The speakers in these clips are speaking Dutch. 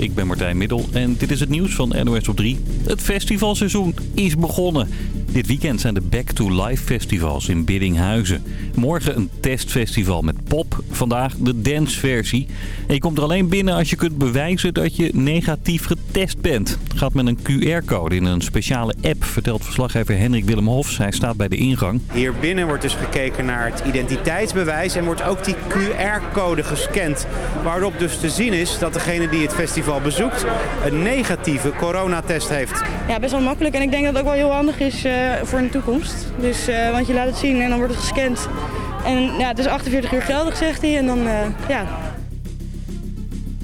ik ben Martijn Middel en dit is het nieuws van NOS op 3. Het festivalseizoen is begonnen. Dit weekend zijn de Back to Life festivals in Biddinghuizen. Morgen een testfestival met pop, vandaag de danceversie. En je komt er alleen binnen als je kunt bewijzen dat je negatief getest bent. Het gaat met een QR-code in een speciale app, vertelt verslaggever Hendrik Willem Hofs. Hij staat bij de ingang. Hier binnen wordt dus gekeken naar het identiteitsbewijs en wordt ook die QR-code gescand. Waarop dus te zien is dat degene die het festival bezoekt een negatieve coronatest heeft. Ja, best wel makkelijk en ik denk dat het ook wel heel handig is uh, voor de toekomst. Dus, uh, want je laat het zien en dan wordt het gescand. En ja, het is 48 uur geldig, zegt hij. En dan, uh, ja,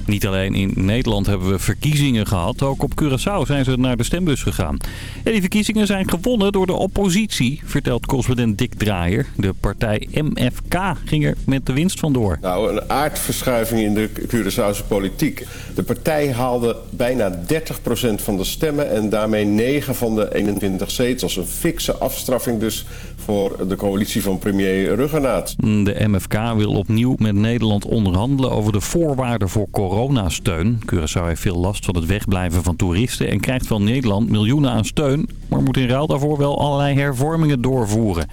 niet alleen in Nederland hebben we verkiezingen gehad. Ook op Curaçao zijn ze naar de stembus gegaan. En die verkiezingen zijn gewonnen door de oppositie, vertelt correspondent Dick Draaier. De partij MFK ging er met de winst vandoor. Nou, een aardverschuiving in de Curaçaose politiek. De partij haalde bijna 30% van de stemmen en daarmee 9 van de 21 zetels. Een fikse afstraffing dus voor de coalitie van premier Ruggenaat. De MFK wil opnieuw met Nederland onderhandelen over de voorwaarden voor coronasteun. Curaçao heeft veel last van het wegblijven van toeristen en krijgt van Nederland miljoenen aan steun, maar moet in ruil daarvoor wel allerlei hervormingen doorvoeren.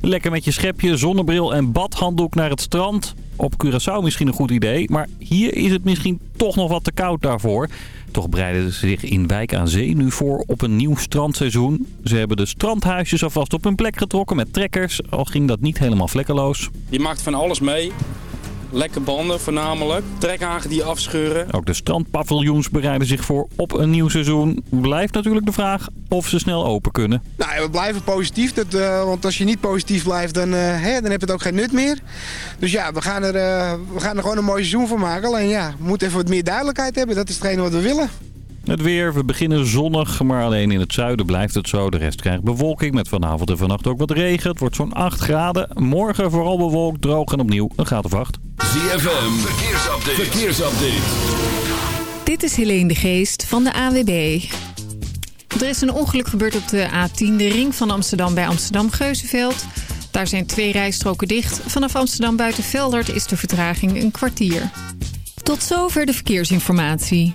Lekker met je schepje, zonnebril en badhanddoek naar het strand. Op Curaçao misschien een goed idee, maar hier is het misschien toch nog wat te koud daarvoor. Toch bereiden ze zich in Wijk aan Zee nu voor op een nieuw strandseizoen. Ze hebben de strandhuisjes alvast op hun plek getrokken met trekkers, al ging dat niet helemaal vlekkeloos. Je maakt van alles mee. Lekke banden voornamelijk. Trekhagen die afscheuren. Ook de strandpaviljoens bereiden zich voor op een nieuw seizoen. Blijft natuurlijk de vraag of ze snel open kunnen. Nou, we blijven positief. Dat, uh, want als je niet positief blijft, dan, uh, hè, dan heb je het ook geen nut meer. Dus ja, we gaan, er, uh, we gaan er gewoon een mooi seizoen van maken. Alleen ja, we moeten even wat meer duidelijkheid hebben. Dat is hetgene wat we willen. Het weer, we beginnen zonnig, maar alleen in het zuiden blijft het zo. De rest krijgt bewolking met vanavond en vannacht ook wat regen. Het wordt zo'n 8 graden. Morgen vooral bewolkt, droog en opnieuw een graad of 8. ZFM, verkeersupdate. verkeersupdate. Dit is Helene de Geest van de AWB. Er is een ongeluk gebeurd op de A10, de ring van Amsterdam bij Amsterdam-Geuzenveld. Daar zijn twee rijstroken dicht. Vanaf Amsterdam buiten Veldert is de vertraging een kwartier. Tot zover de verkeersinformatie.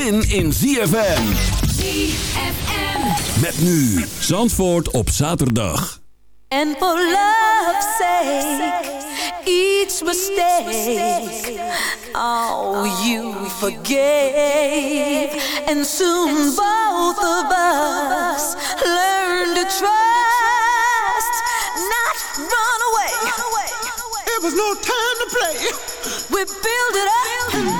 zin in ZFM. ZFM. Met nu Zandvoort op zaterdag. And for love's sake, each mistake, oh, you forgave. And soon both of us learn to trust, not run away. It was no time to play. We build it up,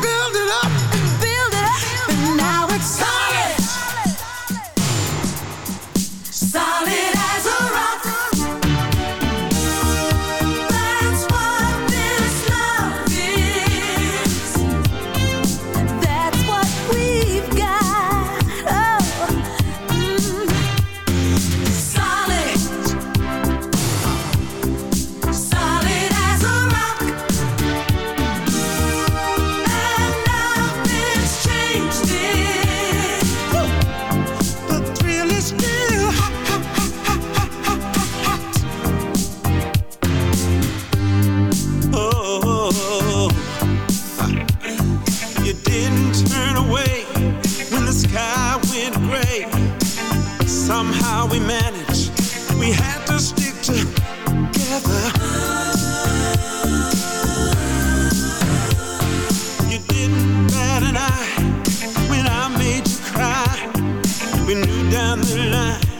we knew down the line.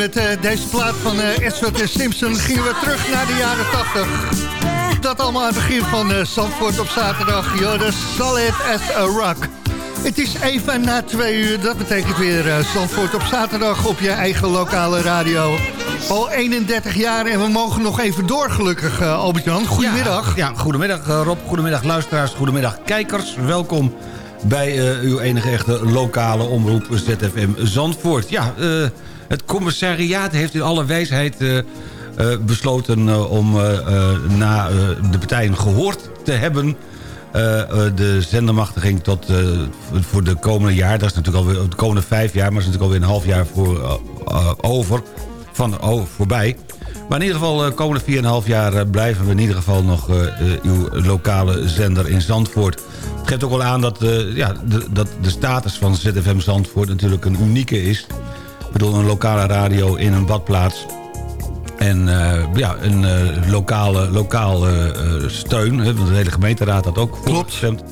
Met eh, deze plaat van eh Edward Simpson gingen we terug naar de jaren 80. Dat allemaal aan het begin van eh Zandvoort op zaterdag. Joh, solid as a rock. Het is even na twee uur. Dat betekent weer eh, Zandvoort op zaterdag op je eigen lokale radio. Al 31 jaar en we mogen nog even door gelukkig, Albert-Jan. Goedemiddag. Ja, ja, goedemiddag Rob, goedemiddag luisteraars, goedemiddag kijkers. Welkom bij uw enige echte lokale omroep ZFM Zandvoort. Ja, eh, het commissariaat heeft in alle wijsheid eh, eh, besloten eh, om na de partijen gehoord te hebben... de zendermachtiging tot voor de komende jaar. Dat is natuurlijk alweer de komende vijf jaar, maar is natuurlijk alweer een half jaar voor, over. Van oh, voorbij. Maar in ieder geval, de komende 4,5 jaar blijven we in ieder geval nog uw lokale zender in Zandvoort. Het geeft ook wel aan dat, ja, de, dat de status van ZFM Zandvoort natuurlijk een unieke is. Ik bedoel, een lokale radio in een badplaats. En eh, ja, een eh, lokale, lokaal eh, steun. Hè, want de hele gemeenteraad had ook gestemd.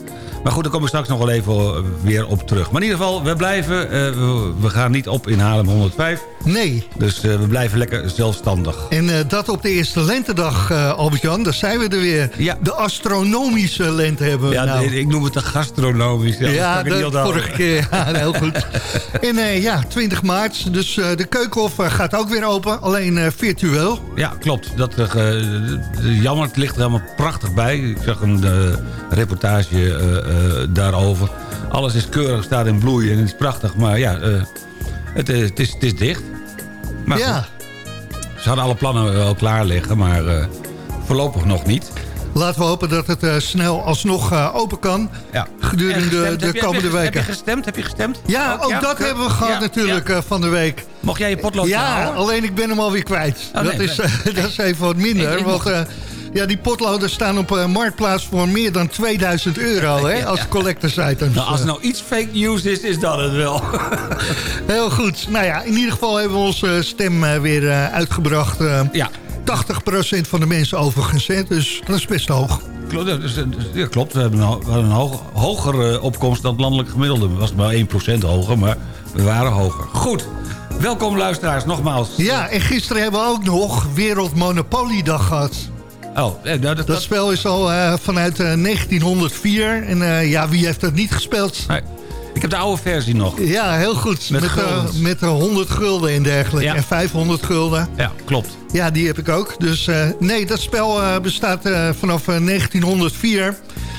Maar goed, daar kom ik straks nog wel even weer op terug. Maar in ieder geval, we blijven. we, we gaan niet op in Haarlem 105. Nee. Dus eh, we blijven lekker zelfstandig. En eh, dat op de eerste lentedag, eh Albert-Jan. Daar zijn we er weer. De astronomische lente hebben we Ja, nou. nee, ik noem het de gastronomisch. Ja, Ja, dat de vorige keer. Ja, heel goed. En ja, 20 maart. Dus de keukenhof gaat ook weer open. Alleen virtueel. Ja, klopt. Dat, jammer, het ligt er helemaal prachtig bij. Ik zag een reportage daarover. Alles is keurig, staat in bloei en het is prachtig. Maar ja, het, is- het, is, het is dicht. Maar Ja. goed, ze hadden alle plannen wel klaar liggen, maar eh, voorlopig nog niet. Laten we hopen dat het eh, snel alsnog eh, open kan. Ja. Gedurende En de, je- komende weken. Heb je gestemd? Heb je gestemd? Ja, ook ja? dat hebben we gehad natuurlijk eh, van de week. Mocht jij je potlood Ja, alleen ik ben hem alweer kwijt. Oh, dat, nee, is, nee. eh, dat is even wat minder. Ik- ik want mocht- eh, ja, die potloden staan op eh, Marktplaats voor meer dan 2000 euro hè, als collectors items. Nou, als er nou iets fake news is, is dat het wel. Heel goed. Nou ja, in ieder geval hebben we onze stem eh, weer eh, uitgebracht. ja. 80% van de mensen overigens, hè, dus dat is best hoog. Klopt, ja, klopt. we hebben een, hoog, hogere opkomst dan het landelijk gemiddelde. Het was maar 1% hoger, maar we waren hoger. Goed, welkom luisteraars, nogmaals. Ja, en gisteren hebben we ook nog Wereldmonopoliedag gehad. Oh, eh, nou, dat, Dat spel is al eh, vanuit eh, 1904. En eh, ja, wie heeft dat niet gespeeld? Nee, ik heb de oude versie nog. Ja, heel goed. Met Met, eh, guldens. met eh, 100 gulden en dergelijke. Ja. En 500 gulden. Ja, klopt. Ja, die heb ik ook. Dus nee, dat spel bestaat vanaf eh, 1904.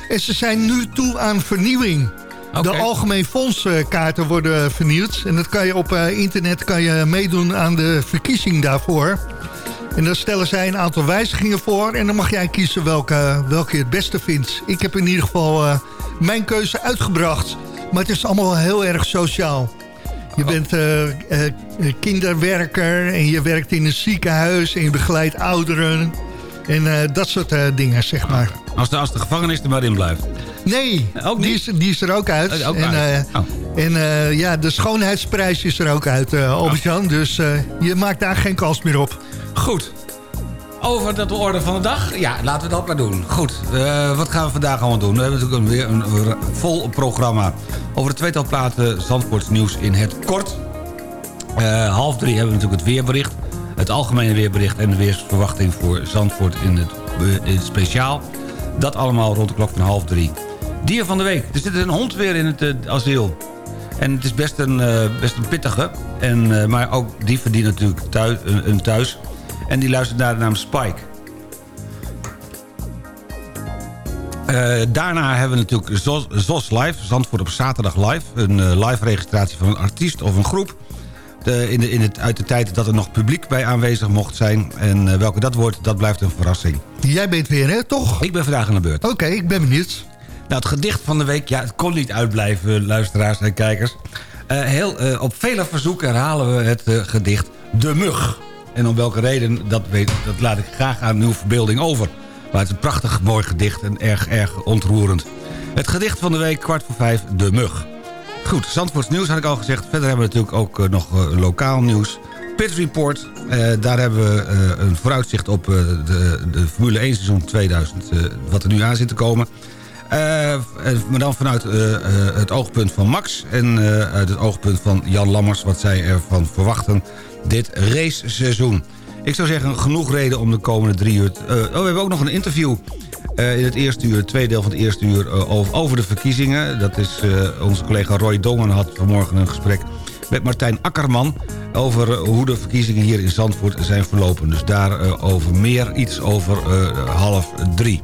En ze zijn nu toe aan vernieuwing. De algemeen fondskaarten worden vernieuwd. En dat kan je op internet kan je meedoen aan de verkiezing daarvoor. En dan stellen zij een aantal wijzigingen voor. En dan mag jij kiezen welke, welke je het beste vindt. Ik heb in ieder geval eh, mijn keuze uitgebracht. Maar het is allemaal heel erg sociaal. Je bent eh, eh, kinderwerker en je werkt in een ziekenhuis... en je begeleidt ouderen en dat soort dingen, zeg maar. Als de, als de gevangenis er maar in blijft. Nee, die, is, die is er ook uit. Oh, ook en uit. eh, en eh, ja, de schoonheidsprijs is er ook uit, eh Albert-Jan. Dus eh, je maakt daar geen kans meer op. Goed. Over de orde van de dag? Ja, laten we dat maar doen. Goed, eh, wat gaan we vandaag allemaal doen? We hebben natuurlijk weer een, een vol programma. Over de tweetal platen Zandvoorts nieuws in het kort. Eh, half drie hebben we natuurlijk het weerbericht. Het algemene weerbericht en de weersverwachting voor Zandvoort in het, eh, in het speciaal. Dat allemaal rond de klok van half drie. Dier van de week. Er zit een hond weer in het eh, asiel. En het is best een, eh, best een pittige. En, eh, maar ook die verdient natuurlijk thuis, een, een thuis. En die luistert naar de naam Spike. Daarna hebben we natuurlijk ZOS, ZOS Live, Zandvoort op zaterdag live. Een live registratie van een artiest of een groep. De, in de, in het, uit de tijd dat er nog publiek bij aanwezig mocht zijn. En welke dat wordt, dat blijft een verrassing. Jij bent weer, hè, toch? Ik ben vandaag aan de beurt. Oké, ik ben benieuwd. Nou, het gedicht van de week, ja, het kon niet uitblijven, luisteraars en kijkers. Eh, heel, eh, op vele verzoeken herhalen we het eh, gedicht De Mug. En om welke reden, dat, weet, dat laat ik graag aan uw verbeelding over. Maar het is een prachtig mooi gedicht en erg, erg ontroerend. Het gedicht van de week, kwart voor vijf, De Mug. Goed, Zandvoorts nieuws had ik al gezegd. Verder hebben we natuurlijk ook nog lokaal nieuws. Pit Report, daar hebben we een vooruitzicht op de, de Formule 1 seizoen 2000... eh, wat er nu aan zit te komen. Eh, eh, maar dan vanuit eh, het oogpunt van Max en uit het oogpunt van Jan Lammers... wat zij ervan verwachten dit raceseizoen. Ik zou zeggen, genoeg reden om de komende drie uur... oh, we hebben ook nog een interview in het eerste uur, het tweede deel van het eerste uur... over, de verkiezingen. Dat is onze collega Roy Dongen had vanmorgen een gesprek met Martijn Akkerman... over hoe de verkiezingen hier in Zandvoort zijn verlopen. Dus daarover over meer, iets over half drie.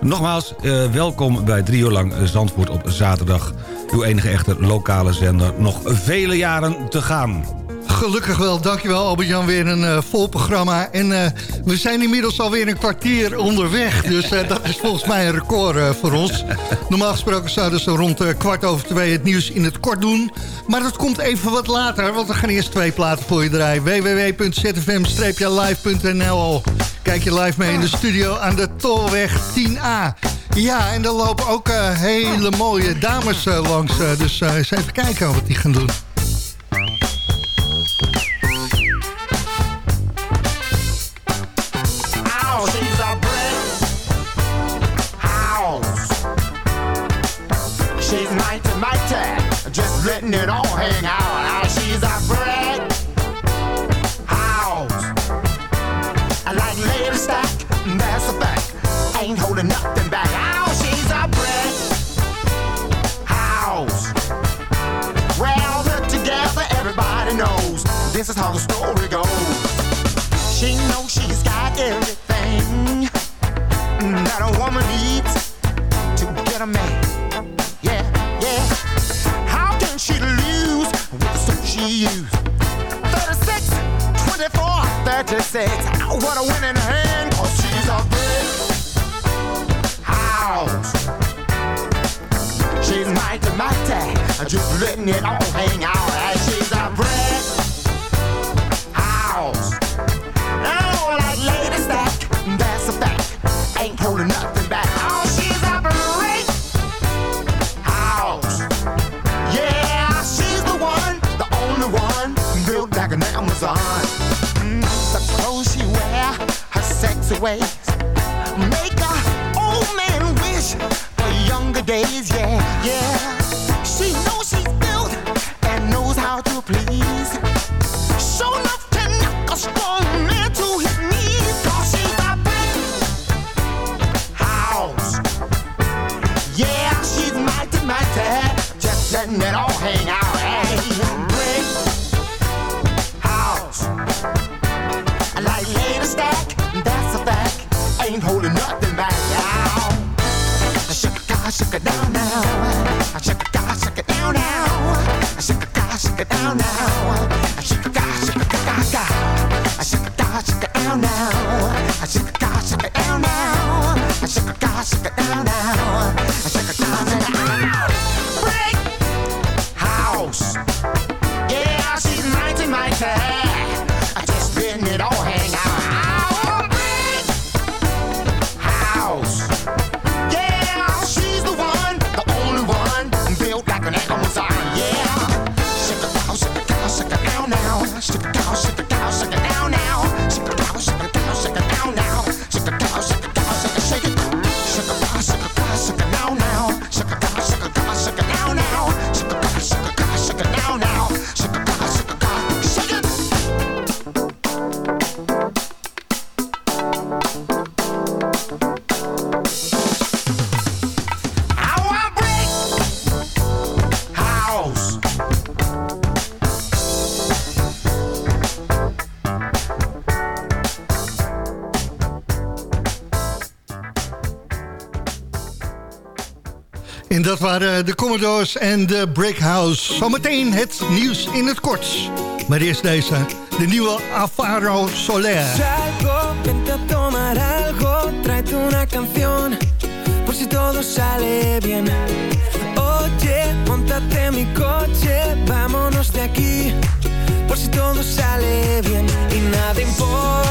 Nogmaals, eh, welkom bij drie uur lang Zandvoort op zaterdag. Uw enige echte lokale zender. Nog vele jaren te gaan. Gelukkig wel, dankjewel Albert-Jan. Weer een eh, vol programma. En eh, we zijn inmiddels alweer een kwartier onderweg. Dus eh, dat is volgens mij een record voor ons. Normaal gesproken zouden ze rond kwart over twee het nieuws in het kort doen. Maar dat komt even wat later, want we gaan eerst twee platen voor je draaien. www.zfm-live.nl Kijk je live mee in de studio aan de Tolweg 10A. Ja, en er lopen ook hele mooie dames langs. dus eens even kijken wat die gaan doen. Letting it all hang out. Ow, she's a brick house. I like lady stack, that's a fact. Ain't holding nothing back. Ow, she's a brick house. Well, put together, everybody knows this is how the story goes. She knows she's got everything that a woman needs to get a man. Used? 36, 24, 36. Ow, What a winning hand, cause she's a big house. She's mighty, mighty, just letting it all hang out. Ways, make a old man wish for younger days. Yeah, yeah. She knows she's built and knows how to please. Dat waren de Commodores en de Brickhouse. Zometeen het nieuws in het kort. Maar eerst deze, de nieuwe Alfaro Soler. Salgo, vente tomar algo, tráete una canción, por si todo sale bien. Oye, montate mi coche, vámonos de aquí, por si todo sale bien. Y nada importa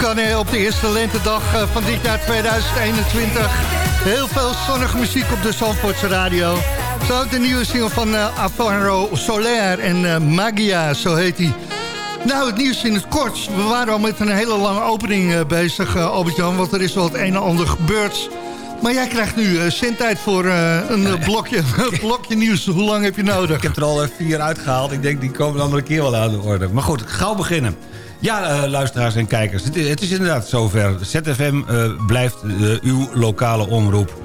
kan op de eerste lentedag eh, van dit jaar 2021. Heel veel zonnige muziek op de Zandvoortse radio. Zo ook de nieuwe single van uh, Soler en eh, Magia, zo heet hij. Nou, het nieuws in het kort. We waren al met een hele lange opening bezig, Albert-Jan... want er is wel het een en ander gebeurd. Maar jij krijgt nu uh, zendtijd voor uh, een uh, blokje, blokje nieuws. Hoe lang heb je nodig? Ik heb er al vier uitgehaald. Ik denk, die komen een andere keer wel aan de orde. Maar goed, gauw beginnen. Ja, luisteraars en kijkers. Het is, inderdaad zover. ZFM blijft uw lokale omroep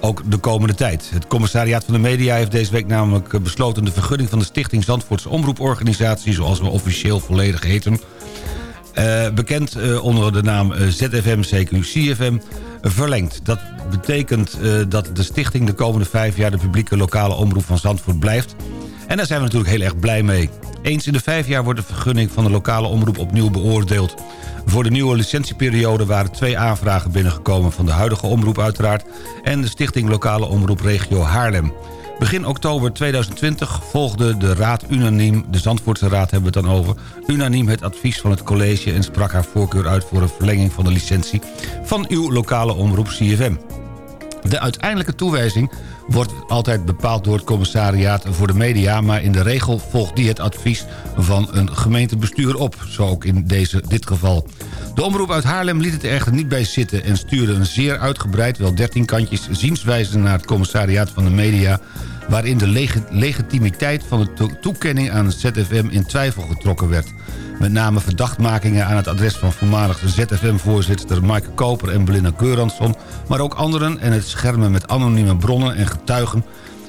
ook de komende tijd. Het commissariaat van de media heeft deze week namelijk besloten... de vergunning van de Stichting Zandvoortse Omroeporganisatie... zoals we officieel volledig heten... Bekend onder de naam ZFM, CQ, CFM, verlengd. Dat betekent dat de stichting de komende vijf jaar... de publieke lokale omroep van Zandvoort blijft. En daar zijn we natuurlijk heel erg blij mee. Eens in de vijf jaar wordt de vergunning van de lokale omroep opnieuw beoordeeld. Voor de nieuwe licentieperiode waren twee aanvragen binnengekomen... van de huidige omroep uiteraard... en de stichting Lokale Omroep Regio Haarlem. Begin oktober 2020 volgde de raad unaniem... de Zandvoortse raad hebben we het dan over... unaniem het advies van het college... en sprak haar voorkeur uit voor een verlenging van de licentie... van uw lokale omroep CFM. De uiteindelijke toewijzing wordt altijd bepaald door het commissariaat voor de media... maar in de regel volgt die het advies van een gemeentebestuur op. Zo ook in deze, dit geval. De omroep uit Haarlem liet het er echter niet bij zitten... en stuurde een zeer uitgebreid, wel 13 kantjes, zienswijze naar het commissariaat van de media waarin de leg legitimiteit van de to toekenning aan het ZFM in twijfel getrokken werd. Met name verdachtmakingen aan het adres van voormalig ZFM-voorzitter Maaike Koper en Belinda Keuransson... maar ook anderen en het schermen met anonieme bronnen en getuigen...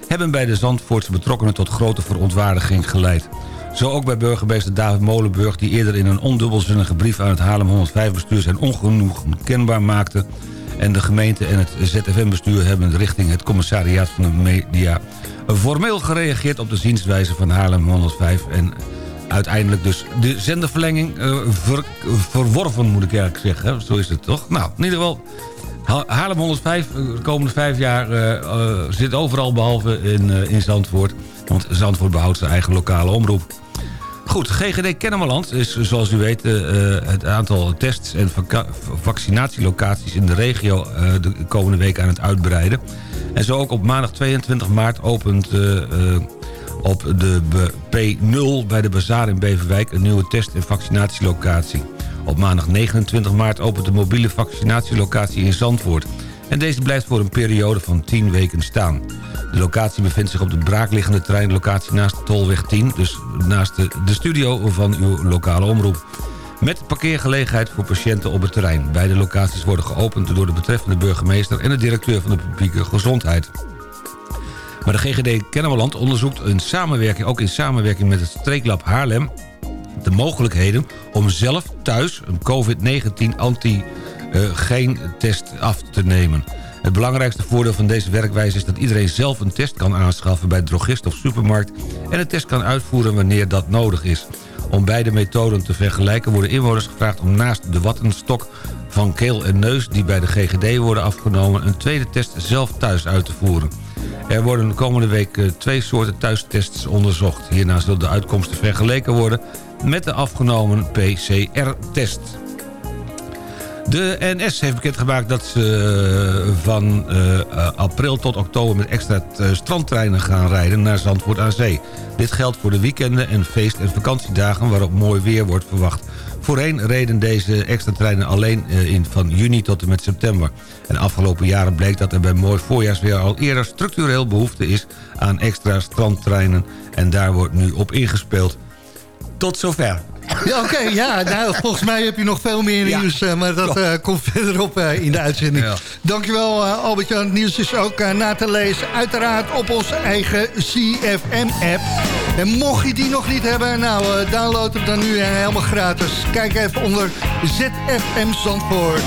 hebben bij de Zandvoortse betrokkenen tot grote verontwaardiging geleid. Zo ook bij burgemeester David Molenburg... die eerder in een ondubbelzinnige brief aan het Haarlem 105-bestuur... zijn ongenoegen kenbaar maakte. En de gemeente en het ZFM-bestuur hebben richting het commissariaat van de media... formeel gereageerd op de zienswijze van Haarlem 105... en uiteindelijk dus de zenderverlenging eh, ver- verworven, moet ik eigenlijk zeggen. Zo is het toch? Nou, in ieder geval... Ha- Haarlem 105, eh, de komende vijf jaar, eh, zit overal behalve in, in Zandvoort. Want Zandvoort behoudt zijn eigen lokale omroep. Goed, GGD Kennemerland is zoals u weet het aantal tests en vaccinatielocaties in de regio de komende week aan het uitbreiden. En zo ook op maandag 22 maart opent op de B- P0 bij de Bazaar in Beverwijk een nieuwe test- en vaccinatielocatie. Op maandag 29 maart opent de mobiele vaccinatielocatie in Zandvoort. En deze blijft voor een periode van 10 weken staan. De locatie bevindt zich op de braakliggende treinlocatie naast de Tolweg 10... dus naast de, de studio van uw lokale omroep. Met parkeergelegenheid voor patiënten op het terrein. Beide locaties worden geopend door de betreffende burgemeester... en de directeur van de publieke gezondheid. Maar de GGD Kennemerland onderzoekt in samenwerking, ook in samenwerking met het streeklab Haarlem... de mogelijkheden om zelf thuis een COVID-19 anti-geen-test af te nemen. Het belangrijkste voordeel van deze werkwijze is dat iedereen zelf een test kan aanschaffen bij drogist of supermarkt... en de test kan uitvoeren wanneer dat nodig is. Om beide methoden te vergelijken worden inwoners gevraagd om naast de wattenstok van keel en neus... die bij de GGD worden afgenomen, een tweede test zelf thuis uit te voeren. Er worden de komende week eh, twee soorten thuistests onderzocht. Hierna zullen de uitkomsten vergeleken worden met de afgenomen PCR-test. De NS heeft bekendgemaakt dat ze eh, van eh, april tot oktober... met extra strandtreinen gaan rijden naar Zandvoort aan Zee. Dit geldt voor de weekenden en feest- en vakantiedagen... waarop mooi weer wordt verwacht. Voorheen reden deze extra treinen alleen eh, in van juni tot en met september. En de afgelopen jaren bleek dat er bij mooi voorjaarsweer... al eerder structureel behoefte is aan extra strandtreinen... en daar wordt nu op ingespeeld. Tot zover. Ja, oké. ja, nou, volgens mij heb je nog veel meer Ja. nieuws. eh, maar dat eh, komt verderop eh, in de uitzending. Ja. Dankjewel, uh, Albert-Jan. Het nieuws is ook na te lezen. Uiteraard op onze eigen CFM-app. En mocht je die nog niet hebben, nou, eh, download hem dan nu helemaal gratis. Kijk even onder ZFM Zandvoort.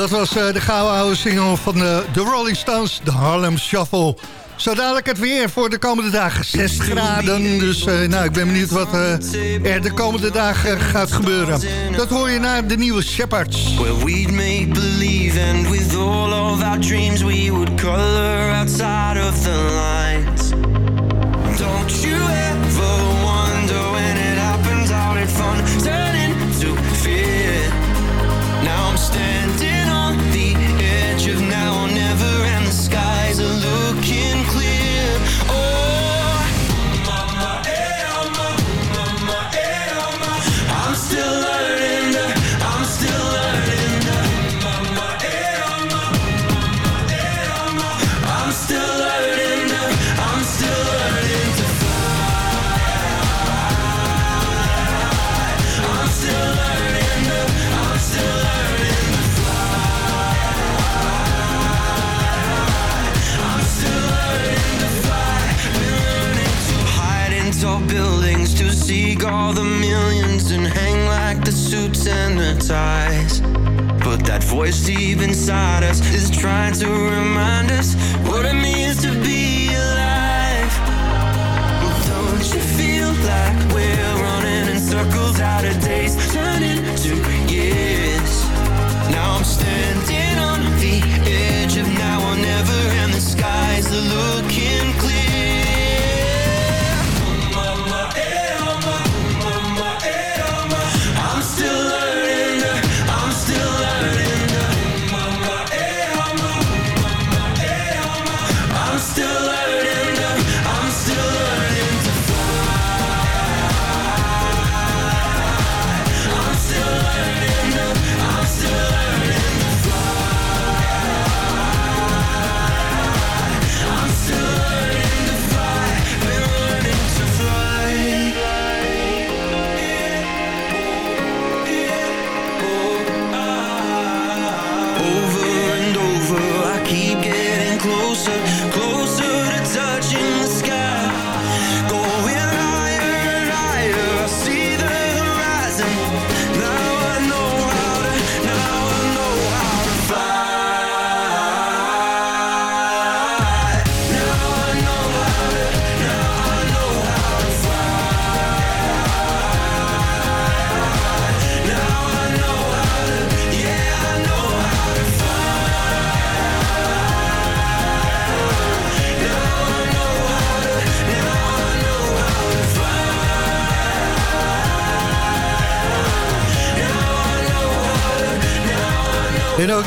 Dat was eh, de gouden oude single van de, de Rolling Stones, de Harlem Shuffle. Zo dadelijk het weer voor de komende dagen. 6 graden, dus eh, nou, ik ben benieuwd wat eh, er de komende dagen gaat gebeuren. Dat hoor je naar de nieuwe Shepherds. Where we'd make believe and with all of our dreams we would color outside of the lines. Ties. But that voice deep inside us is trying to remind us what it means to be alive. Don't you feel like we're running in circles out of days, turning to years? Now I'm standing on the edge of now or never, and the are looking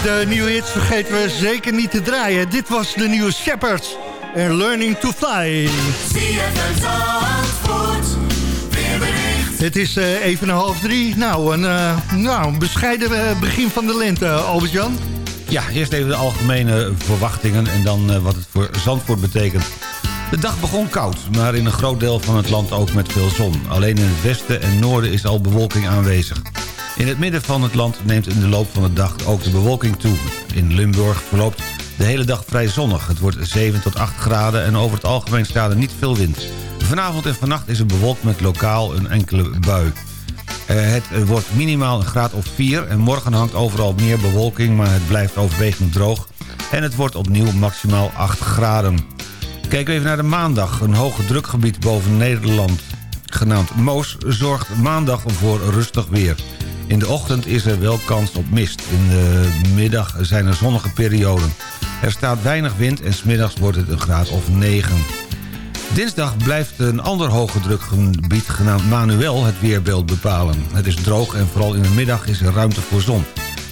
de nieuwe hits vergeten we zeker niet te draaien. Dit was de nieuwe Shepherds en Learning to Fly. Het is eh, even een half drie. Nou, een, eh, nou, bescheiden eh, begin van de lente, Albert-Jan. Ja, eerst even de algemene verwachtingen en dan wat het voor Zandvoort betekent. De dag begon koud, maar in een groot deel van het land ook met veel zon. Alleen in het westen en noorden is al bewolking aanwezig. In het midden van het land neemt in de loop van de dag ook de bewolking toe. In Limburg verloopt de hele dag vrij zonnig. Het wordt 7 tot 8 graden en over het algemeen staat er niet veel wind. Vanavond en vannacht is het bewolkt met lokaal een enkele bui. Eh, het wordt minimaal een graad of 4 en morgen hangt overal meer bewolking... maar het blijft overwegend droog en het wordt opnieuw maximaal 8 graden. Kijken we even naar de maandag. Een hoge drukgebied boven Nederland, genaamd Moos... zorgt maandag voor rustig weer. In de ochtend is er wel kans op mist. In de middag zijn er zonnige perioden. Er staat weinig wind en smiddags wordt het een graad of 9. Dinsdag blijft een ander hoge drukgebied genaamd Manuel het weerbeeld bepalen. Het is droog en vooral in de middag is er ruimte voor zon.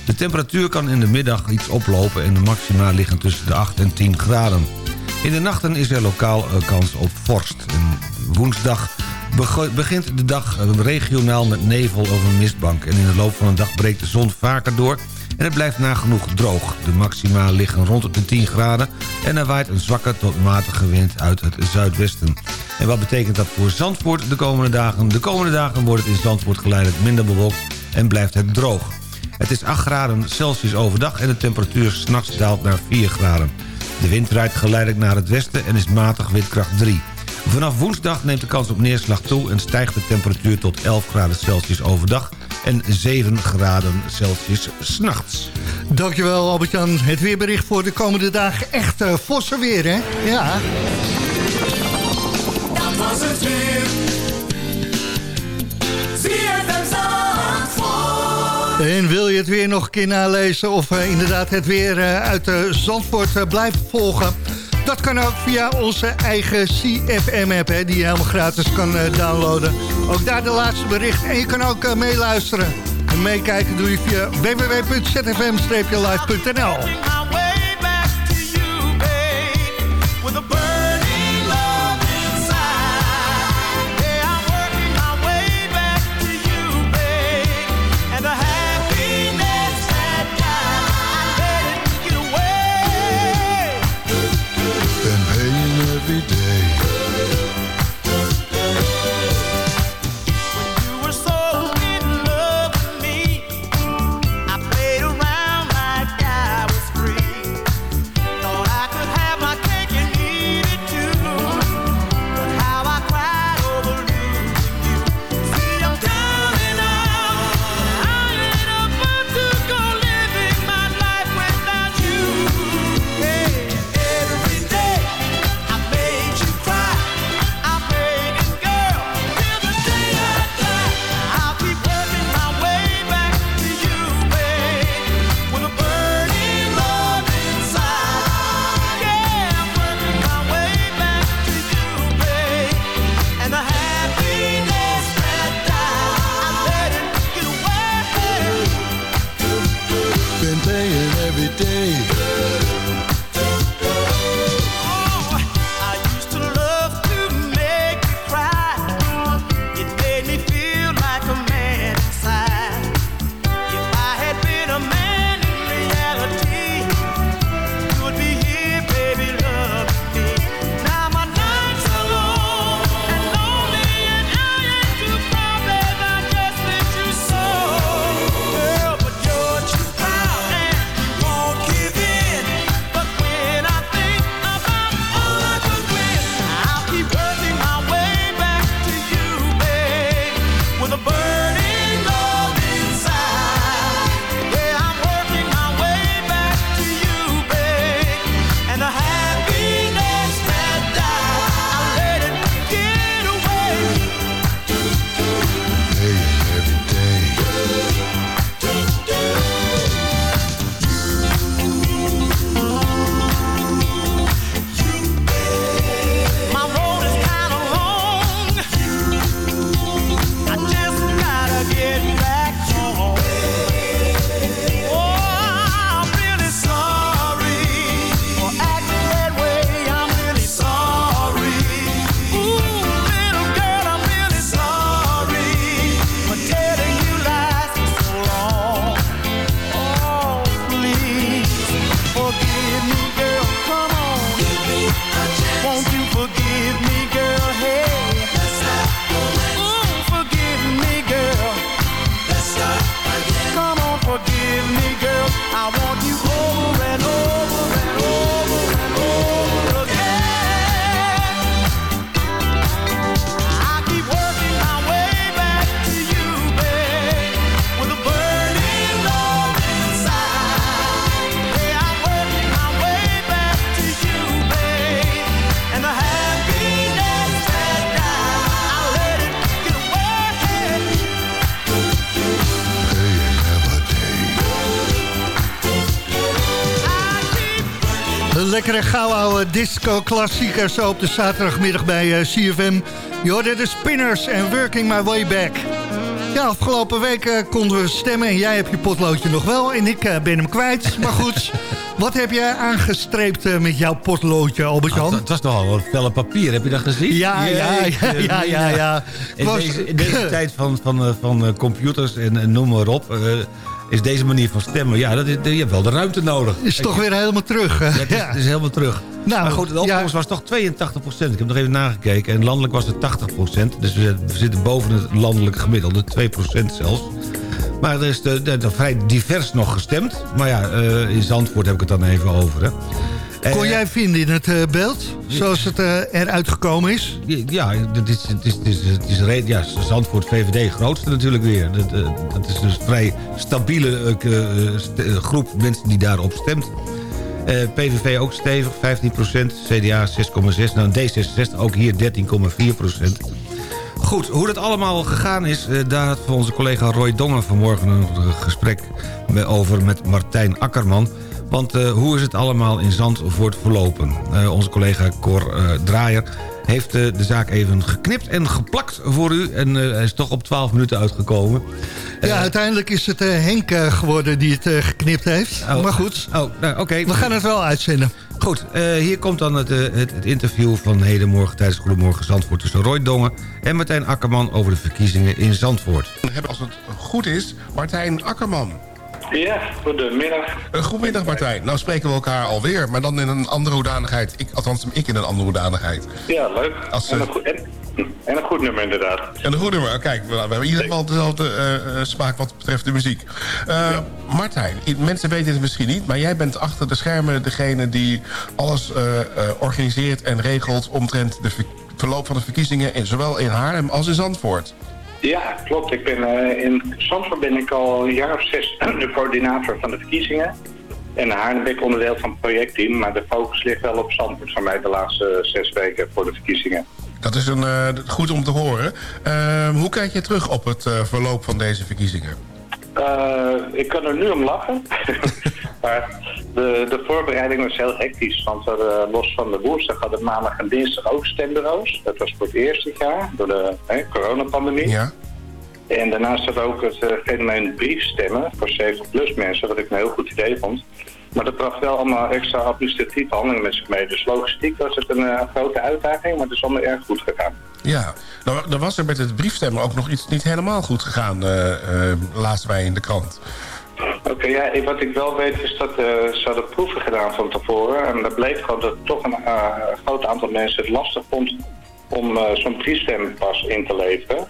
De temperatuur kan in de middag iets oplopen en de maxima liggen tussen de 8 en 10 graden. In de nachten is er lokaal eh, kans op vorst. En woensdag begint de dag regionaal met nevel over een mistbank. En in de loop van de dag breekt de zon vaker door en het blijft nagenoeg droog. De maxima liggen rond de 10 graden en er waait een zwakke tot matige wind uit het zuidwesten. En wat betekent dat voor Zandvoort de komende dagen? De komende dagen wordt het in Zandvoort geleidelijk minder bewolkt en blijft het droog. Het is 8 graden Celsius overdag en de temperatuur s'nachts daalt naar 4 graden. De wind draait geleidelijk naar het westen en is matig windkracht 3. Vanaf woensdag neemt de kans op neerslag toe en stijgt de temperatuur tot 11 graden Celsius overdag en 7 graden Celsius s'nachts. Dankjewel Albert-Jan. Het weerbericht voor de komende dagen echt uh, forse weer, hè? Ja. Dat was het weer. ZFM Zandvoort. En wil je het weer nog een keer nalezen of uh, inderdaad het weer uh, uit Zandvoort blijven volgen... Dat kan ook via onze eigen CFM-app, die je helemaal gratis kan downloaden. Ook daar de laatste bericht. En je kan ook meeluisteren. En meekijken doe je via www.zfm-live.nl lekkere gauw oude disco-klassieker zo op de zaterdagmiddag bij uh, CFM. Je hoorde de Spinners en Working My Way Back. Ja, afgelopen week uh, konden we stemmen en jij hebt je potloodje nog wel en ik uh, ben hem kwijt. Maar goed, wat heb jij aangestreept met jouw potloodje, Albert-Jan? Het was nogal wat felle papier, heb je dat gezien? Ja, ja, ja, ja, ja. In, deze, tijd van, van, van computers en, en noem maar op is deze manier van stemmen... ja, dat is, je hebt wel de ruimte nodig. Is toch weer helemaal terug. Ja, het, is, het is helemaal terug. Nou, maar goed, de opkomst ja. was toch 82% Ik heb nog even nagekeken. En landelijk was het 80% Dus we zitten boven het landelijke gemiddelde. 2% zelfs. Maar er is de, de, de, vrij divers nog gestemd. Maar ja, uh, in Zandvoort heb ik het dan even over. Hè. Kon jij vinden in het eh, beeld, zoals het eh, eruit gekomen is? Ja, het is, het is, het is, het is ja, Zandvoort VVD, grootste natuurlijk weer. Dat, eh, dat is dus een vrij stabiele eh, eh, st- eh, groep mensen die daarop stemt. Eh, PVV ook stevig, 15% CDA 6,6. Nou, D66 ook hier 13,4% Goed, hoe dat allemaal gegaan is... eh, daar had onze collega Roy Dongen vanmorgen een gesprek over met Martijn Akkerman. Want eh, hoe is het allemaal in Zandvoort verlopen? Eh, onze collega Cor eh, Draaier heeft eh, de zaak even geknipt en geplakt voor u. En eh, hij is toch op 12 minuten uitgekomen. Ja, uiteindelijk is het eh, Henk eh, geworden die het eh, geknipt heeft. Oh. Maar goed, Oh, nou, oké. we gaan het wel uitzenden. Goed, eh, hier komt dan het, eh, het, het interview van hedenmorgen tijdens Goedemorgen Zandvoort... tussen Roy Dongen en Martijn Akkerman over de verkiezingen in Zandvoort. We hebben, als het goed is, Martijn Akkerman. Ja, goedemiddag. Uh, goedemiddag Martijn. Nou spreken we elkaar alweer, maar dan in een andere hoedanigheid. Ik, althans, ik in een andere hoedanigheid. Ja, leuk. Als, en, eh, een goed, en, en een goed nummer inderdaad. En een goed nummer. Kijk, we, we hebben in ieder geval dezelfde eh, eh, smaak wat betreft de muziek. Eh, Martijn, mensen weten het misschien niet... maar jij bent achter de schermen degene die alles eh, eh, organiseert en regelt... omtrent de ver- verloop van de verkiezingen... In, zowel in Haarlem als in Zandvoort. Ja, klopt. Ik ben, eh, in Zandvoort ben ik al een jaar of zes de coördinator van de verkiezingen. En Haarlem onderdeel van het projectteam. Maar de focus ligt wel op Zandvoort van mij de laatste zes weken voor de verkiezingen. Dat is een, eh, goed om te horen. Eh, hoe kijk je terug op het eh, verloop van deze verkiezingen? Eh, ik kan er nu om lachen. maar de, de voorbereiding was heel hectisch. Want we hadden, los van de woensdag hadden maandag en dinsdag ook stembureaus. Dat was voor het eerst dit jaar, door de hè, coronapandemie. Ja. En daarnaast had ook het eh, fenomeen briefstemmen voor 70-plus mensen, wat ik een heel goed idee vond. Maar dat bracht wel allemaal extra administratieve handelingen met zich mee. Dus logistiek was het een eh, grote uitdaging, maar het is allemaal erg goed gegaan. Ja, nou, dan was er met het briefstemmen ook nog iets niet helemaal goed gegaan, eh, lazen wij in de krant. Oké, ja, wat ik wel weet is dat ze hadden proeven gedaan van tevoren. En dat bleek gewoon dat toch een groot aantal mensen het lastig vond om zo'n briefstempas in te leveren.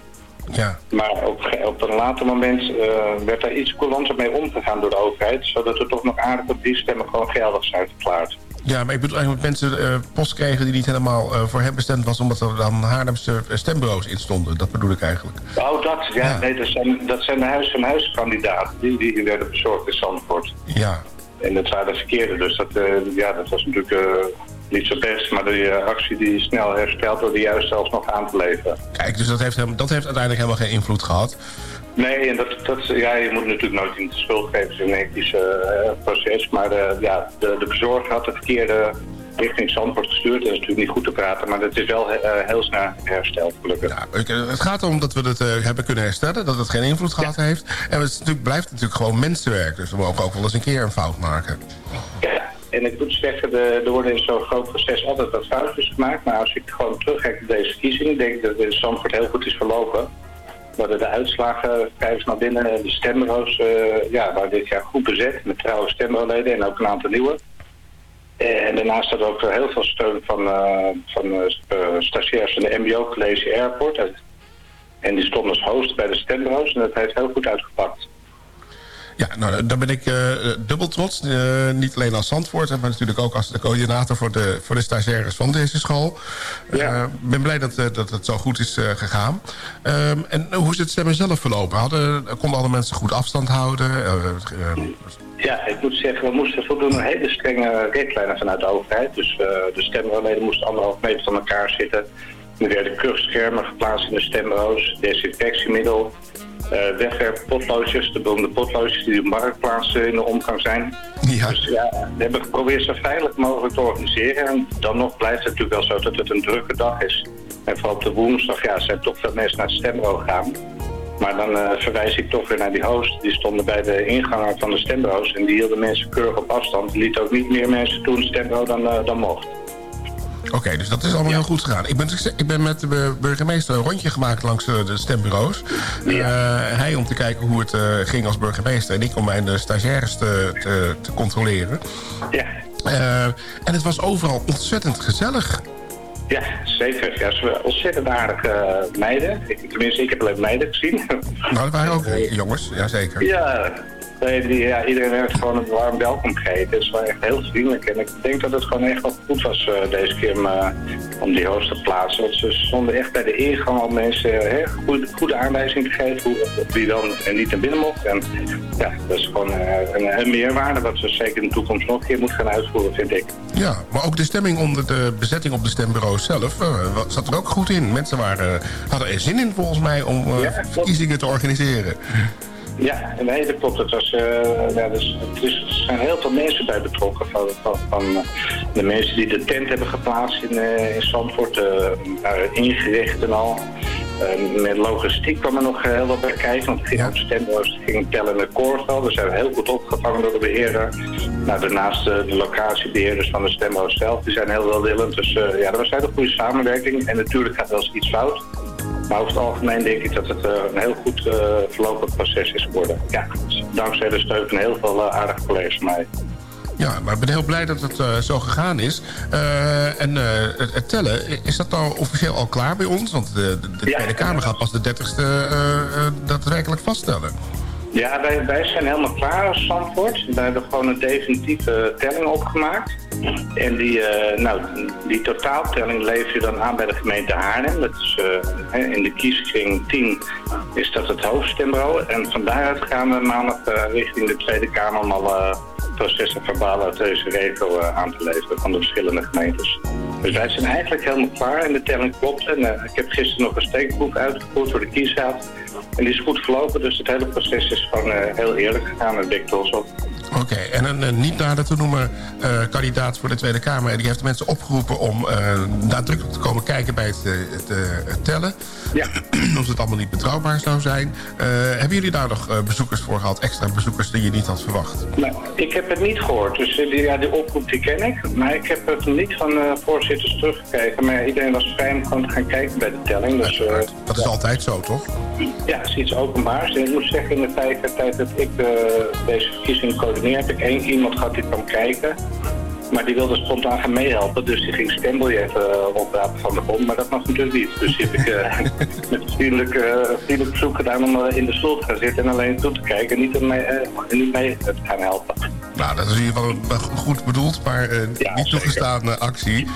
Ja. Maar op, op een later moment eh, werd daar iets coulanter mee omgegaan door de overheid. Zodat er toch nog aardige briefstemmen gewoon geldig zijn verklaard. Ja, maar ik bedoel eigenlijk dat mensen eh, post kregen die niet helemaal eh, voor hen bestemd was... omdat er dan Haarlemse stembureaus in stonden. Dat bedoel ik eigenlijk. Oh, dat, ja, nee, dat zijn, dat zijn de huis-van-huis-kandidaten die, die werden bezorgd in Zandvoort. Ja. En dat waren de verkeerde, dus dat, ja, dat was natuurlijk niet zo best. Maar die eh, actie die is snel hersteld door de juist zelfs nog aan te leveren. Kijk, dus dat heeft, dat heeft uiteindelijk helemaal geen invloed gehad. Nee, en dat, dat, ja, je moet natuurlijk nooit in de schuld geven, zo'n ethisch eh, proces. Maar eh, ja, de, de bezorger had de verkeerde richting Zandvoort gestuurd. Dat is natuurlijk niet goed te praten, maar dat is wel heel snel hersteld, gelukkig. Ja, het gaat erom dat we het hebben kunnen herstellen. Dat het geen invloed gehad heeft. En het natuurlijk, blijft natuurlijk gewoon mensenwerk. Dus we mogen ook wel eens een keer een fout maken. Ja, en ik moet zeggen, de, er worden in zo'n groot proces altijd wat foutjes gemaakt. Maar als ik gewoon terugkijk op deze verkiezingen, denk ik dat de Zandvoort heel goed is verlopen. Hadden de uitslagen vrij snel binnen. De stembureaus eh ja, waren dit jaar goed bezet met trouwe stembureauleden en ook een aantal nieuwe. En daarnaast we ook heel veel steun van, eh, van eh, stagiairs van de MBO College Airport. En die stonden als host bij de stembureaus en dat heeft heel goed uitgepakt. Ja, nou, daar ben ik eh, dubbel trots. Eh, niet alleen als Zandvoort, maar natuurlijk ook als de coördinator voor de, voor de stagiaires van deze school. Ik ben blij dat, eh, dat het zo goed is eh, gegaan. Ehm, en hoe is het stemmen zelf verlopen? Hadden, konden alle mensen goed afstand houden? Eh, eh, Ja, ik moet zeggen, we moesten voldoen aan hele strenge richtlijnen vanuit de overheid. Dus eh, de stembureauleden moesten anderhalf meter van elkaar zitten. Er werden kuchschermen geplaatst in de stembureaus, desinfectiemiddel, eh wegwerppotloodjes, de beroemde potloodjes die op marktplaats in de omgang zijn. Ja. Dus ja, we hebben geprobeerd zo veilig mogelijk te organiseren. En dan nog blijft het natuurlijk wel zo dat het een drukke dag is. En vooral op de woensdag ja, zijn toch veel mensen naar het stembureau gegaan. Maar dan eh, verwijs ik toch weer naar die host. Die stonden bij de ingangen van de stembureaus en die hielden mensen keurig op afstand. Die lieten ook niet meer mensen toe in het stembureau dan, eh, dan mocht. Oké, dus dat is allemaal heel goed gegaan. Ik ben, ik ben met de bur- burgemeester een rondje gemaakt langs eh, de stembureaus. Eh, hij om te kijken hoe het eh, ging als burgemeester... en ik om mijn stagiaires te, te, te controleren. Ja. En het was overal ontzettend gezellig. Ja, zeker. Ja, ze waren ontzettend aardige meiden. Ik, tenminste, ik heb alleen meiden gezien. Nou, dat waren ook jongens, jazeker. Ja, Nee, die, ja, iedereen heeft gewoon een warm welkom gegeven. Het is wel echt heel vriendelijk. En ik denk dat het gewoon echt wel goed was eh, deze keer om, eh, om die host te plaatsen. Want ze stonden echt bij de ingang al mensen uh, goede, goede aanwijzing te geven hoe, wie wel en niet naar binnen mocht. En ja, dat is gewoon eh, een, een meerwaarde wat we zeker in de toekomst nog een keer moeten gaan uitvoeren, vind ik. Ja, maar ook de stemming onder de bezetting op de stembureaus zelf eh, zat er ook goed in. Mensen waren, hadden er zin in volgens mij om eh, verkiezingen te organiseren. Ja, nee, dat klopt. Het, was, eh, ja, dus, het is, er zijn heel veel mensen bij betrokken. Van, van, van eh, de mensen die de tent hebben geplaatst in, eh in Zandvoort, ingericht en al. Eh, met logistiek kwam er nog heel wat bij kijken. Want het ging op stembureaus, het ging tellen met koorvel. Daar zijn we heel goed opgevangen door de beheerder. Nou, daarnaast de locatiebeheerders van de stembureaus zelf, die zijn heel welwillend. Dus ja, dat was een hele goede samenwerking. En natuurlijk gaat wel eens iets fout. Maar over het algemeen denk ik dat het eh, een heel goed eh, verlopend proces is geworden. Ja, dankzij de steun van heel veel eh, aardige collega's van mij. Ja, maar ik ben heel blij dat het zo gegaan is. En het, het tellen, is dat nou officieel al klaar bij ons? Want de, de, de Tweede Kamer gaat pas de 30ste eh, eh, daadwerkelijk vaststellen. Ja, wij, wij zijn helemaal klaar als Zandvoort. We hebben gewoon een definitieve telling opgemaakt. En die, eh, nou, die totaaltelling lever je dan aan bij de gemeente Haarlem. Dat is, eh, in de kieskring 10 is dat het hoofdstembureau. En van daaruit gaan we maandag eh, richting de Tweede Kamer om al eh, processen verbale uit deze regio aan te leveren van de verschillende gemeentes. Dus wij zijn eigenlijk helemaal klaar en de telling klopt. En ik heb gisteren nog een steekproef uitgevoerd voor de kiesraad. En die is goed verlopen, dus het hele proces is gewoon eh, heel eerlijk gegaan. Daar ben ik trots op. Oké, en een eh, niet nader te noemen eh, kandidaat voor de Tweede Kamer... die heeft de mensen opgeroepen om eh, nadrukkelijk te komen kijken bij het, het, het tellen. Ja. of het allemaal niet betrouwbaar zou zijn. Hebben jullie daar nog bezoekers voor gehad? Extra bezoekers die je niet had verwacht? Nou, ik heb het niet gehoord, dus die, ja, die oproep die ken ik. Maar ik heb het niet van voorzitters teruggekregen. Maar iedereen was vrij om gewoon te gaan kijken bij de telling. Dus, Dat is altijd zo, toch? Ja, het is iets openbaars. En ik moet zeggen, in de tijd dat ik deze verkiezing coördineer, heb ik één iemand gehad die kwam kijken. Maar die wilde spontaan gaan meehelpen, dus die ging stembiljetten uh, oprapen van de grond. Maar dat mag natuurlijk niet. Dus die heb ik eh, met vriendelijk, uh, vriendelijk bezoek gedaan om in de stoel te gaan zitten en alleen toe te kijken en niet, mee, uh, niet mee te gaan helpen. Nou, dat is in ieder geval goed bedoeld, maar ja, niet toegestaande actie.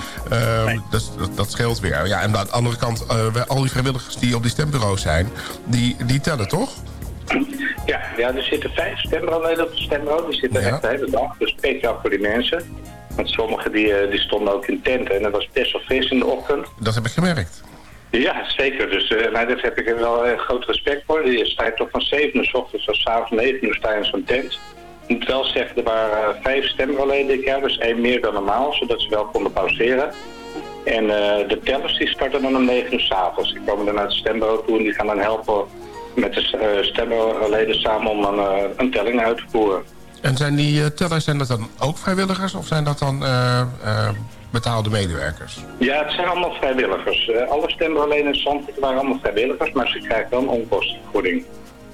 Nee. dus, dat, dat, scheelt weer. Ja, en aan de andere kant, al die vrijwilligers die op die stembureaus zijn, die, die tellen toch? Ja, ja, er zitten vijf stembureaus op het stembureau. Die zitten ja. echt de hele dag, dus speciaal voor die mensen. Want sommigen die, die stonden ook in tenten en dat was best wel fris in de ochtend. Dat heb ik gemerkt. Ja, zeker. Dus uh, nou, daar heb ik wel uh, groot respect voor. Die staat toch van 7 uur s ochtends tot s avonds 9 uur sta je in zo'n tent. Ik moet wel zeggen, er waren uh, vijf stembureauleden dit jaar, dus één meer dan normaal, zodat ze wel konden pauzeren. En de tellers die starten dan om 9 uur s'avonds. Die komen dan naar het stembureau toe en die gaan dan helpen met de uh, stembureauleden samen om uh, een telling uit te voeren. En zijn die uh, tellers zijn dat dan ook vrijwilligers of zijn dat dan betaalde medewerkers? Ja, het zijn allemaal vrijwilligers. alle stembureauleden in Zandvoort waren allemaal vrijwilligers, maar ze krijgen dan onkostenvergoeding.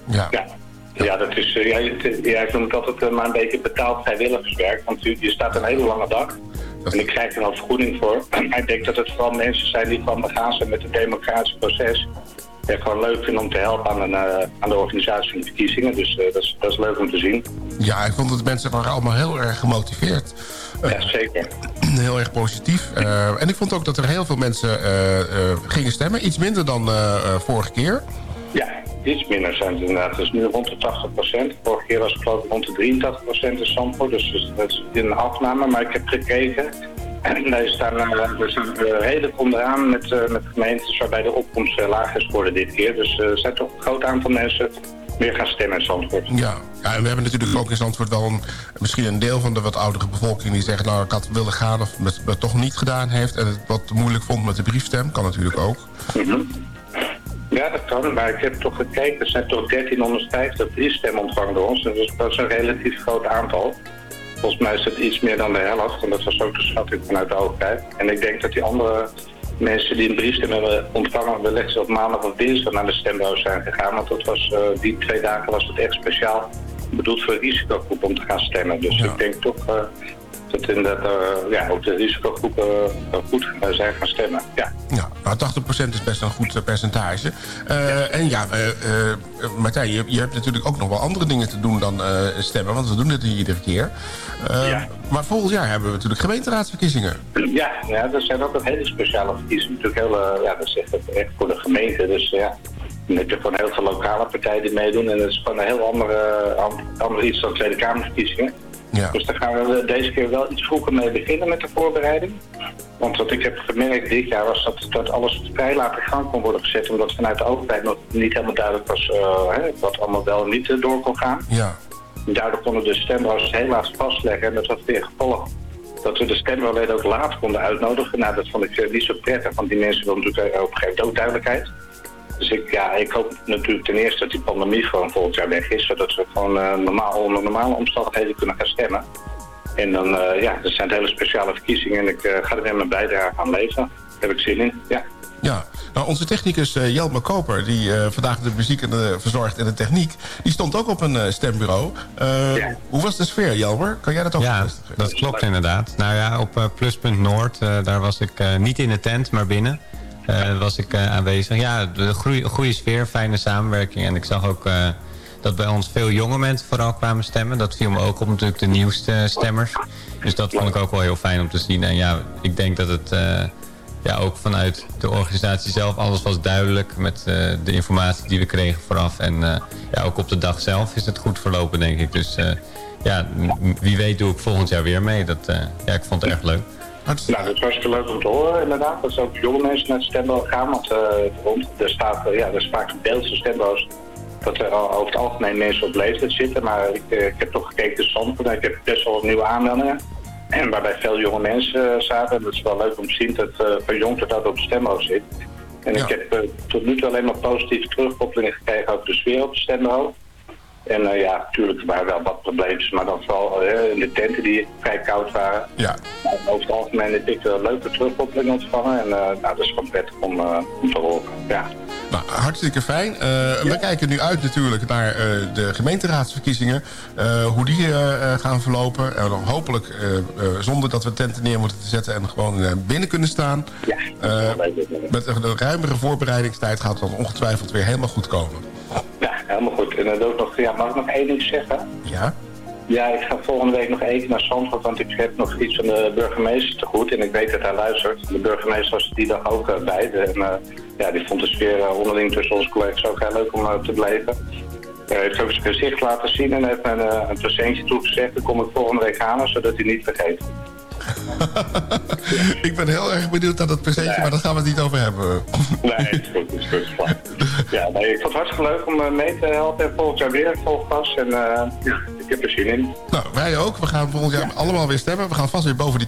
Ja. ja. Ja, dat is, ja, ja, ik noem het altijd maar een beetje betaald vrijwilligerswerk. Want je, je staat een hele lange dag. En ik krijg er al vergoeding voor. Maar ik denk dat het vooral mensen zijn die van begaan zijn met het democratische proces. En gewoon leuk vinden om te helpen aan, een, uh, aan de organisatie van de verkiezingen. Dus uh, dat, is, dat is leuk om te zien. Ja, ik vond dat de mensen waren allemaal heel erg gemotiveerd. ja, zeker. Heel erg positief. en ik vond ook dat er heel veel mensen gingen stemmen. Iets minder dan vorige keer. Ja, iets minder zijn het inderdaad. Het is nu rond de 80 procent. Vorige keer was het geloof ik rond de 83 procent in Zandvoort. Dus dat is een afname. Maar ik heb gekeken. Wij staan, we staan redelijk onderaan met, uh, met gemeentes waarbij de opkomst laag is geworden dit keer. Dus er zijn toch een groot aantal mensen meer gaan stemmen in Zandvoort. Ja. ja, en we hebben natuurlijk ook in Zandvoort wel een, misschien een deel van de wat oudere bevolking die zegt... nou, ik had willen gaan of het, het toch niet gedaan heeft... en het wat moeilijk vond met de briefstem. Kan natuurlijk ook. Mm -hmm. Ja, dat kan. Maar ik heb toch gekeken. Er zijn toch 1350 briefstemmen ontvangen door ons. Dus dat is een relatief groot aantal. Volgens mij is het iets meer dan de helft. En dat was ook de schatting vanuit de overheid. En ik denk dat die andere mensen die een briefstem hebben ontvangen... wellicht op maandag of dinsdag naar de stembuis zijn gegaan. Want dat was, uh, die twee dagen was het echt speciaal bedoeld voor risicogroepen om te gaan stemmen. Dus ja. ik denk toch... Uh, dat inderdaad uh, ja, ook de risicogroepen uh, goed zijn gaan stemmen. Ja. ja, Nou, 80% is best een goed eh, percentage. Eh, en ja, eh, eh, Martijn, je, je hebt natuurlijk ook nog wel andere dingen te doen dan eh, stemmen. Want we doen het hier iedere keer. Eh, Maar volgend jaar hebben we natuurlijk gemeenteraadsverkiezingen. Ja, ja, dat zijn ook een hele speciale verkiezingen. Natuurlijk heel, eh, ja, dat is echt, echt voor de gemeente. Dus ja, heb je gewoon heel veel lokale partijen die meedoen. En dat is gewoon een heel andere, an- ander iets dan Tweede Kamerverkiezingen. Ja. Dus daar gaan we deze keer wel iets vroeger mee beginnen met de voorbereiding. Want wat ik heb gemerkt dit jaar was dat, dat alles vrij laat in gang kon worden gezet. Omdat vanuit de overheid nog niet helemaal duidelijk was eh, hè, wat allemaal wel en niet eh, door kon gaan. Ja. Daardoor konden de stembureaus heel laat vastleggen. En dat had weer gevolg dat we de stembureauleden ook laat konden uitnodigen. Nou, dat vond ik eh, niet zo prettig, want die mensen wilden natuurlijk op een gegeven moment ook duidelijkheid. Dus ik, ja, ik hoop natuurlijk ten eerste dat die pandemie gewoon volgend jaar weg is. Zodat we gewoon eh, normaal, onder normale omstandigheden kunnen gaan stemmen. En dan, eh, ja, dat zijn hele speciale verkiezingen en ik eh, ga er weer mijn bijdrage aan leveren. Daar heb ik zin in, ja. Ja, nou, onze technicus eh, Jelme Koper, die eh, vandaag de muziek en de, verzorgt en de techniek, die stond ook op een eh, stembureau. Eh, Hoe was de sfeer, Jelmer? Kan jij dat ook Ja, bevestigen? dat klopt inderdaad. Nou ja, op eh, Pluspunt Noord, eh, daar was ik eh, niet in de tent, maar binnen. Eh, was ik eh, aanwezig. Ja, de goede, sfeer, fijne samenwerking. En ik zag ook eh, dat bij ons veel jonge mensen vooral kwamen stemmen. Dat viel me ook op natuurlijk de nieuwste stemmers. Dus dat vond ik ook wel heel fijn om te zien. En ja, ik denk dat het ja, ook vanuit de organisatie zelf alles was duidelijk. Met de informatie die we kregen vooraf. En ja, ook op de dag zelf is het goed verlopen, denk ik. Dus ja, wie weet doe ik volgend jaar weer mee. Dat, ja, ik vond het erg leuk. Nou, dat was hartstikke leuk om te horen, inderdaad. Dat ook jonge mensen naar het stembureau gaan. Want eh, rond, er staat, eh, ja, er is vaak beeldse stembureaus dat er al- over het algemeen mensen op leeftijd zitten. Maar ik, eh, ik heb toch gekeken de stand en ik heb best wel wat nieuwe aanmeldingen. En waarbij veel jonge mensen zaten. En dat is wel leuk om te zien dat van jong tot oud op het stembureau zit. En ik heb tot nu toe alleen maar positieve terugkoppelingen gekregen over de sfeer op het stembureau. En eh, ja, natuurlijk waren er wel wat probleempjes, maar dan vooral eh, in de tenten die vrij koud waren. Ja. Maar over het algemeen heb ik uh, leuke terugkoppelingen ontvangen en nou, dat is gewoon prettig om, om te horen. Ja. Nou, hartstikke fijn. We kijken nu uit natuurlijk naar de gemeenteraadsverkiezingen. hoe die gaan verlopen. En dan hopelijk zonder dat we tenten neer moeten zetten en gewoon binnen kunnen staan. Eh, met een een ruimere voorbereidingstijd gaat het dan ongetwijfeld weer helemaal goed komen. ja, helemaal goed. En dan ook nog, ja, mag ik nog één ding zeggen? Ja? Ja, ik ga volgende week nog even naar Zandvoort, want ik heb nog iets van de burgemeester te goed. En ik weet dat hij luistert. De burgemeester was die dag ook eh, bij. En, eh, ja, die vond de sfeer eh, onderling tussen onze collega's ook heel leuk om te beleven. Hij heeft ook zijn gezicht laten zien en heeft me een, een presentje toegezegd. Dat kom ik volgende week halen, zodat hij niet vergeet. Ik ben heel erg benieuwd naar dat presentje, maar daar gaan we het niet over hebben. Nee, het is goed, het is goed. Ja, nee, ik vond het hartstikke leuk om eh, mee te helpen. En volgend jaar weer een volgpas. En eh, ja, ik heb er zin in. Nou, wij ook. We gaan volgend jaar allemaal weer stemmen. We gaan vast weer boven die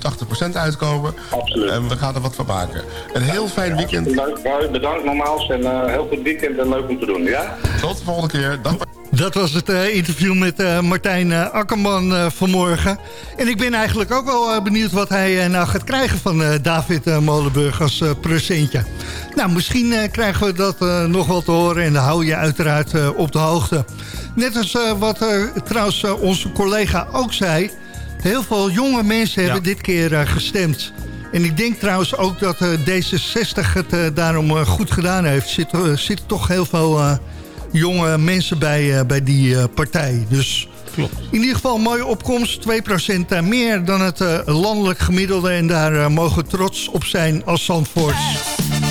80% uitkomen. Absoluut. En we gaan er wat van maken. Een heel fijn weekend. Leuk, Roy, bedankt nogmaals. En eh, heel goed weekend en leuk om te doen, ja? Tot de volgende keer. Dag. Dat was het eh, interview met eh, Martijn eh, Akkerman vanmorgen. En ik ben eigenlijk ook wel benieuwd wat hij nou gaat krijgen van David Molenburg als presentje. Nou, misschien krijgen we dat nog wel te horen en dan hou je uiteraard op de hoogte. Net als wat trouwens onze collega ook zei. Heel veel jonge mensen hebben dit keer gestemd. En ik denk trouwens ook dat eh, D66 het daarom goed gedaan heeft. Er er zitten toch heel veel jonge mensen bij, eh, bij die eh, partij. Dus Klopt. in ieder geval een mooie opkomst. 2% eh, meer dan het landelijk gemiddelde. En daar mogen we trots op zijn als Zandvoorts. Start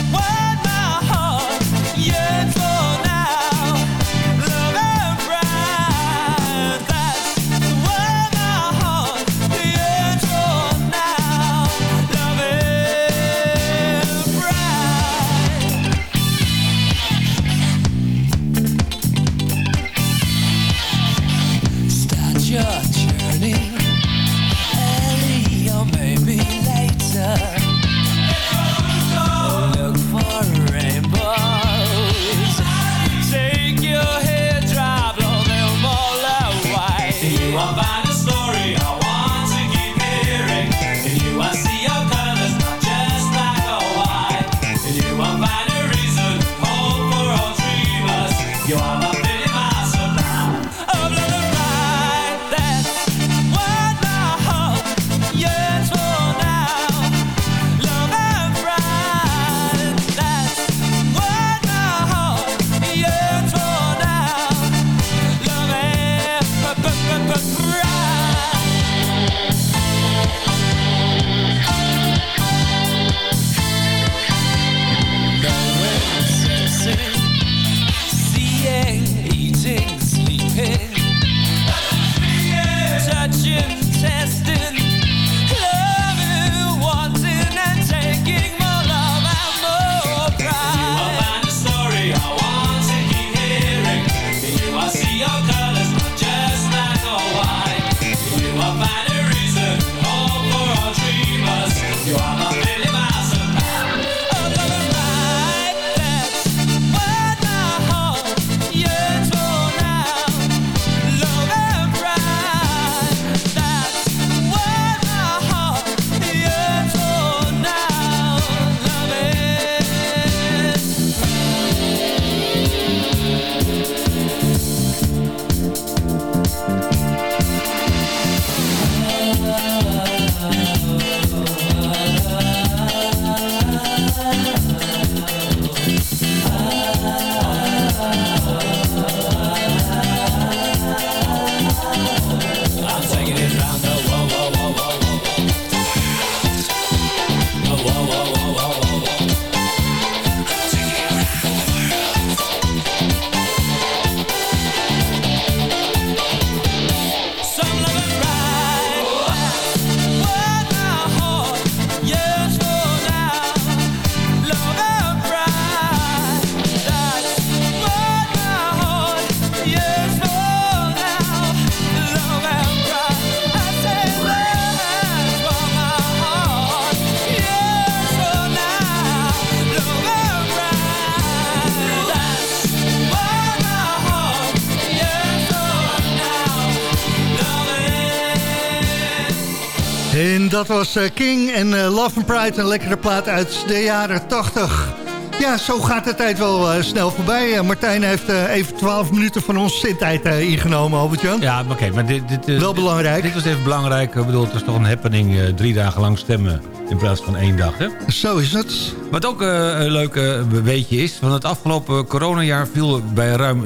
dat was eh, King en eh, Love and Pride, een lekkere plaat uit de jaren 80. Ja, zo gaat de tijd wel eh, snel voorbij. Martijn heeft even 12 minuten van onze zittijd ingenomen, Albert-Jan. Ja, maar oké, maar dit, dit, Wel belangrijk. Dit was even belangrijk. Ik bedoel, het is toch een happening, drie dagen lang stemmen in plaats van één dag, hè? Zo is het. Wat ook een leuk weetje is, van het afgelopen coronajaar viel bij ruim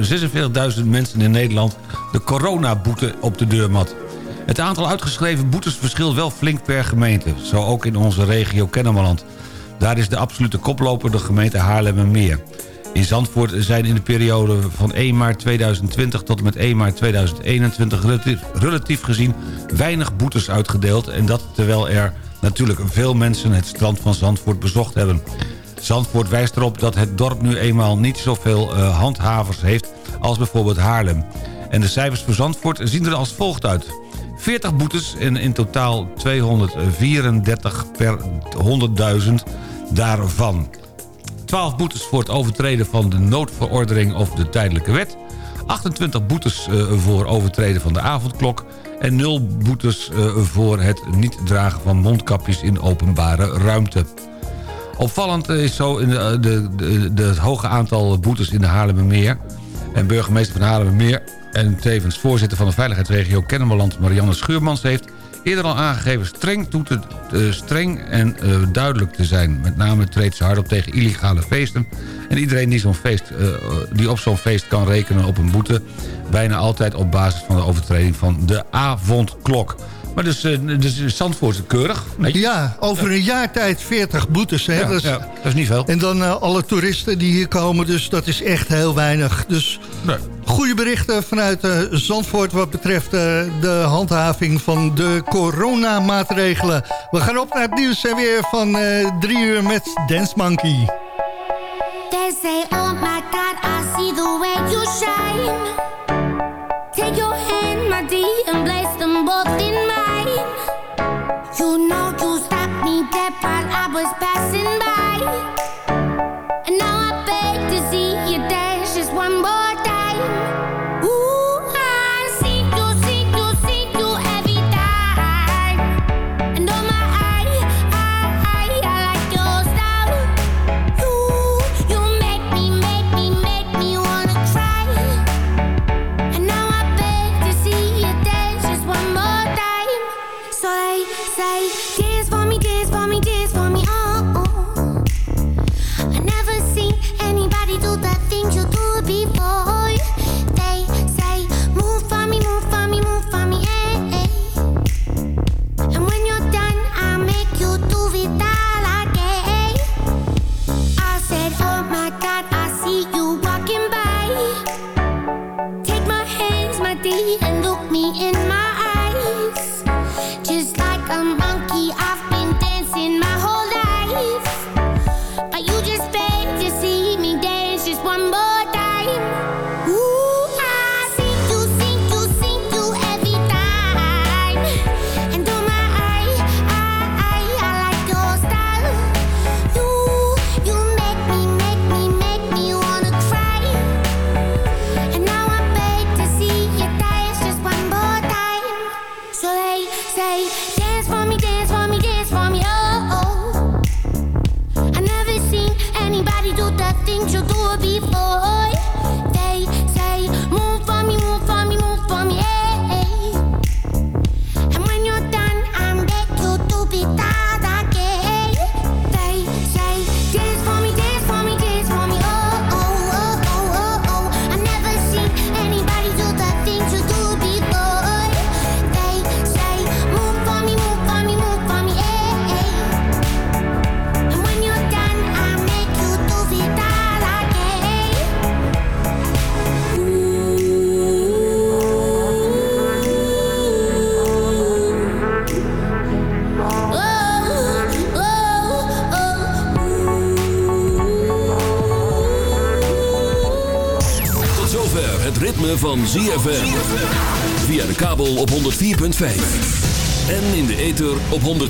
46.000 mensen in Nederland de coronaboete op de deurmat. Het aantal uitgeschreven boetes verschilt wel flink per gemeente, zo ook in onze regio Kennemerland. Daar is de absolute koploper de gemeente Haarlemmermeer. In Zandvoort zijn in de periode van 1 maart 2020 tot en met 1 maart 2021 relatief, gezien weinig boetes uitgedeeld. En dat terwijl er natuurlijk veel mensen het strand van Zandvoort bezocht hebben. Zandvoort wijst erop dat het dorp nu eenmaal niet zoveel eh, handhavers heeft als bijvoorbeeld Haarlem. En de cijfers voor Zandvoort zien er als volgt uit. 40 boetes en in totaal 234 per 100.000 daarvan. 12 boetes voor het overtreden van de noodverordening of de tijdelijke wet. 28 boetes eh, voor overtreden van de avondklok. En 0 boetes eh, voor het niet dragen van mondkapjes in openbare ruimte. Opvallend is zo de, de, de het hoge aantal boetes in de Haarlemmermeer. En burgemeester van Haarlemmermeer en tevens voorzitter van de veiligheidsregio Kennemerland Marianne Schuurmans heeft eerder al aangegeven streng, toe te, eh, streng en eh, duidelijk te zijn. Met name treedt ze hard op tegen illegale feesten. En iedereen die, zo'n feest, eh, die op zo'n feest kan rekenen op een boete... bijna altijd op basis van de overtreding van de avondklok. Maar dus, dus Zandvoort keurig. netjes. Ja, over een jaar tijd 40 boetes. Hè? Ja, dat, is, ja, dat is niet veel. En dan alle toeristen die hier komen, dus dat is echt heel weinig. Dus goede berichten vanuit eh, Zandvoort wat betreft eh, de handhaving van de coronamaatregelen. We gaan op naar het nieuws en weer van eh, drie uur met Dance Monkey. They say, oh my God, I see the way you shine. Take your hand, my dear, and place them both in mine. You know you stopped me dead while I was passing by.